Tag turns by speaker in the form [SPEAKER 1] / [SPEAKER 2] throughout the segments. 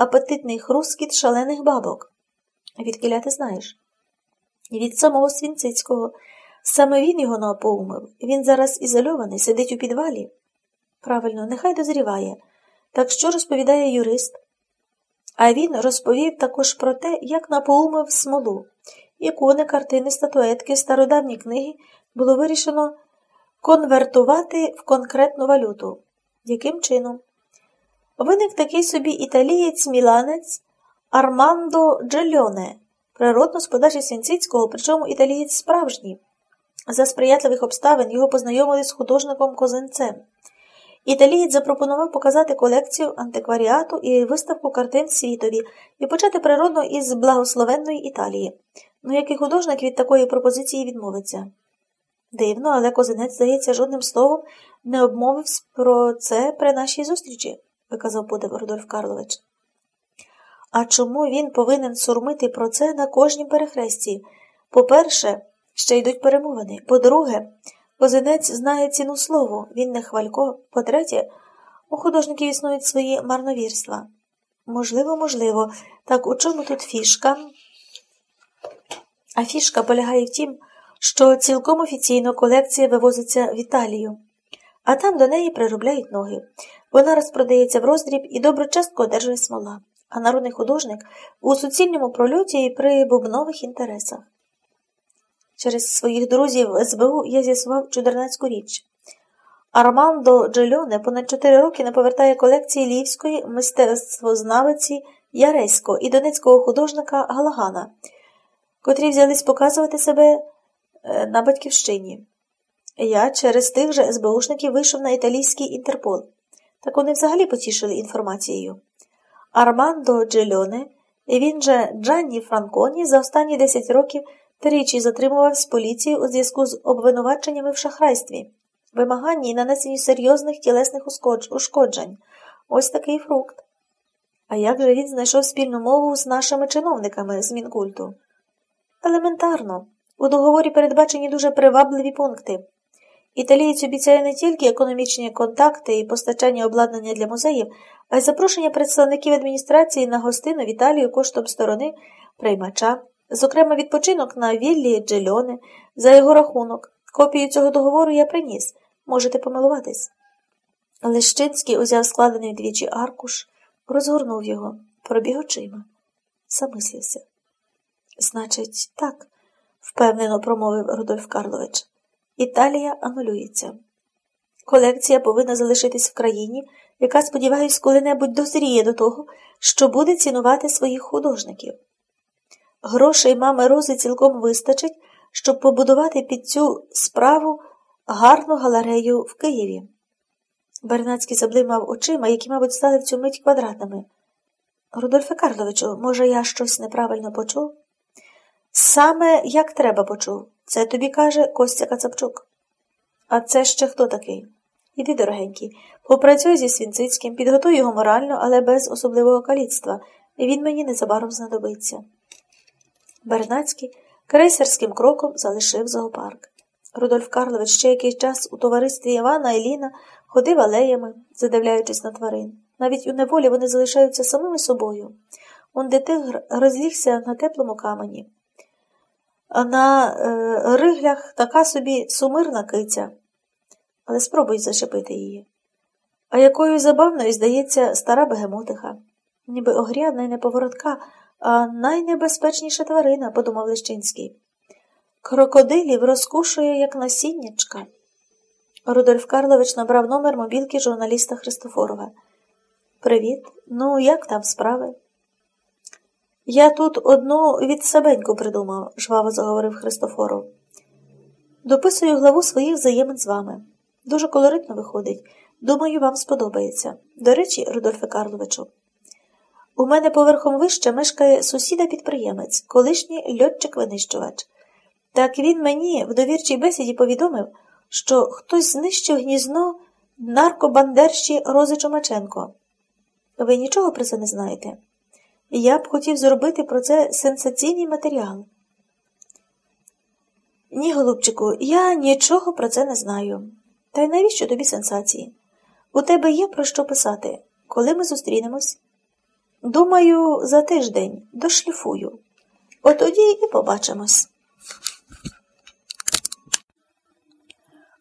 [SPEAKER 1] апетитний хрускіт шалених бабок. Відкиля ти знаєш? Від самого Свінцицького. Саме він його напоумив. Він зараз ізольований, сидить у підвалі. Правильно, нехай дозріває. Так що розповідає юрист? А він розповів також про те, як напоумив смолу. Ікони, картини, статуетки, стародавні книги було вирішено конвертувати в конкретну валюту. Яким чином? Виник такий собі італієць-міланець Армандо Джельоне, природно з подачі Свінцицького, причому італієць справжній. За сприятливих обставин його познайомили з художником Козинцем. Італієць запропонував показати колекцію антикваріату і виставку картин світові і почати природно із благословенної Італії. Ну який художник від такої пропозиції відмовиться? Дивно, але козинець, здається, жодним словом не обмовив про це при нашій зустрічі, виказав подив Рудольф Карлович. А чому він повинен сурмити про це на кожнім перехресті? По-перше, ще йдуть перемовини. По-друге, козинець знає ціну слову, він не хвалько. По-третє, у художників існують свої марновірства. Можливо, можливо, так у чому тут фішка? А фішка полягає в тім, що цілком офіційно колекція вивозиться в Італію, а там до неї приробляють ноги. Вона розпродається в роздріб і добру частку одержує смола, а народний художник у суцільному прольоті і при бубнових інтересах. Через своїх друзів СБУ я з'ясував чудернацьку річ. Армандо Джельоне понад чотири роки не повертає колекції львівської мистецтвознавиці Яресько і донецького художника Галагана, котрі взялись показувати себе е, на батьківщині. Я через тих же СБУшників вийшов на італійський Інтерпол. Так вони взагалі потішили інформацією. Армандо Джельоне, він же Джанні Франконі за останні 10 років тричі затримувався поліцією у зв'язку з обвинуваченнями в шахрайстві, вимаганні і нанесенні серйозних тілесних ушкоджень. Ось такий фрукт. А як же він знайшов спільну мову з нашими чиновниками з Мінкульту? Елементарно, у договорі передбачені дуже привабливі пункти. Італієць обіцяє не тільки економічні контакти і постачання обладнання для музеїв, а й запрошення представників адміністрації на гостину в Італію коштом сторони приймача, зокрема відпочинок на віллі Джельоне за його рахунок. Копію цього договору я приніс. Можете помилуватись. Лещинський узяв складений двічі аркуш, розгорнув його, пробіг очима, замислився. Значить, так, впевнено промовив Рудольф Карлович. Італія анулюється. Колекція повинна залишитись в країні, яка, сподіваюсь, коли-небудь дозріє до того, що буде цінувати своїх художників. Грошей мами Рози цілком вистачить, щоб побудувати під цю справу гарну галерею в Києві. Бернацький заблимав очима, які, мабуть, стали в цю мить квадратними. Рудольфе Карловичу, може, я щось неправильно почув? Саме як треба почув. Це тобі каже Костя Кацапчук. А це ще хто такий? Іди, дорогенький, попрацюй зі Свінцицьким, підготуй його морально, але без особливого каліцтва, він мені незабаром знадобиться. Бернацький крейсерським кроком залишив зоопарк. Рудольф Карлович ще якийсь час у товаристві Івана і Ліна ходив алеями, задивляючись на тварин. Навіть у неволі вони залишаються самими собою. Он тигр розлігся на теплому камені. На е, риглях така собі сумирна киця. Але спробуй зачепити її. А якою забавною, здається, стара бегемотиха, ніби огрядна і неповоротка, а найнебезпечніша тварина, подумав Лещинський. Крокодилів розкушує, як насіннячка. Рудольф Карлович набрав номер мобілки журналіста Христофорова. Привіт. Ну, як там справи? Я тут одну від себеньку придумав, жваво заговорив Христофоров. Дописую главу своїх взаємин з вами. Дуже колоритно виходить. Думаю, вам сподобається. До речі, Рудольфе Карловичу, у мене поверхом вище мешкає сусіда-підприємець, колишній льотчик-винищувач. Так він мені в довірчій бесіді повідомив, що хтось знищив гнізно наркобандерщі Рози Чумаченко. Ви нічого про це не знаєте? Я б хотів зробити про це сенсаційний матеріал. Ні, голубчику, я нічого про це не знаю. Та й навіщо тобі сенсації? У тебе є про що писати, коли ми зустрінемось? Думаю, за тиждень дошліфую. От тоді і побачимось.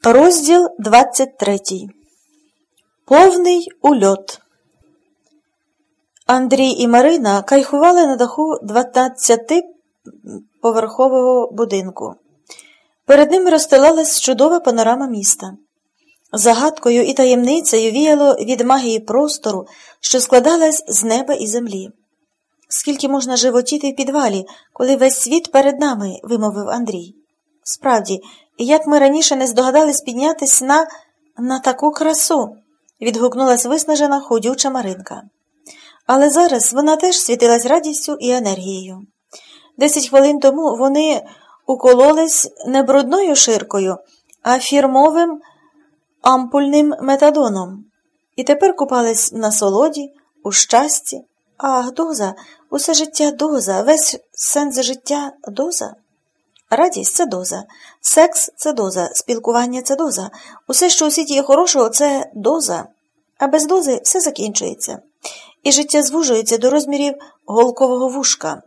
[SPEAKER 1] Розділ 23 Повний ульот. Андрій і Марина кайхували на даху 12-поверхового будинку. Перед ними розстилалась чудова панорама міста. Загадкою і таємницею віяло від магії простору, що складалась з неба і землі. Скільки можна животіти в підвалі, коли весь світ перед нами, вимовив Андрій. Справді, як ми раніше не здогадались піднятись на на таку красу, відгукнулась виснажена ходюча Маринка. Але зараз вона теж світилась радістю і енергією. Десять хвилин тому вони укололись не брудною ширкою, а фірмовим ампульним метадоном. І тепер купались на солоді, у щасті. Ах, доза, усе життя доза, весь сенс життя доза. Радість це доза, секс це доза, спілкування це доза, усе, що у світі є хорошого, це доза, а без дози все закінчується. І життя звужується до розмірів голкового вушка.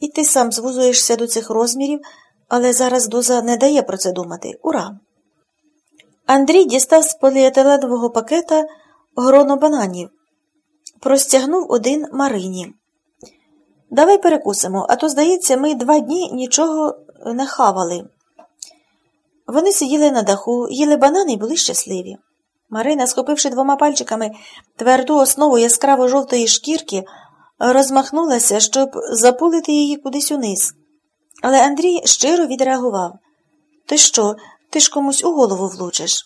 [SPEAKER 1] І ти сам звузуєшся до цих розмірів, але зараз доза не дає про це думати. Ура! Андрій дістав з поліетиленового пакета гроно бананів, простягнув один Марині. Давай перекусимо, а то, здається, ми два дні нічого не хавали. Вони сиділи на даху, їли банани і були щасливі. Марина, схопивши двома пальчиками тверду основу яскраво жовтої шкірки, розмахнулася, щоб запулити її кудись униз. Але Андрій щиро відреагував Ти що, ти ж комусь у голову влучиш?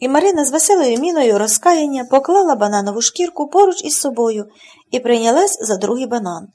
[SPEAKER 1] І Марина з веселою міною розкаяння поклала бананову шкірку поруч із собою і прийнялась за другий банан.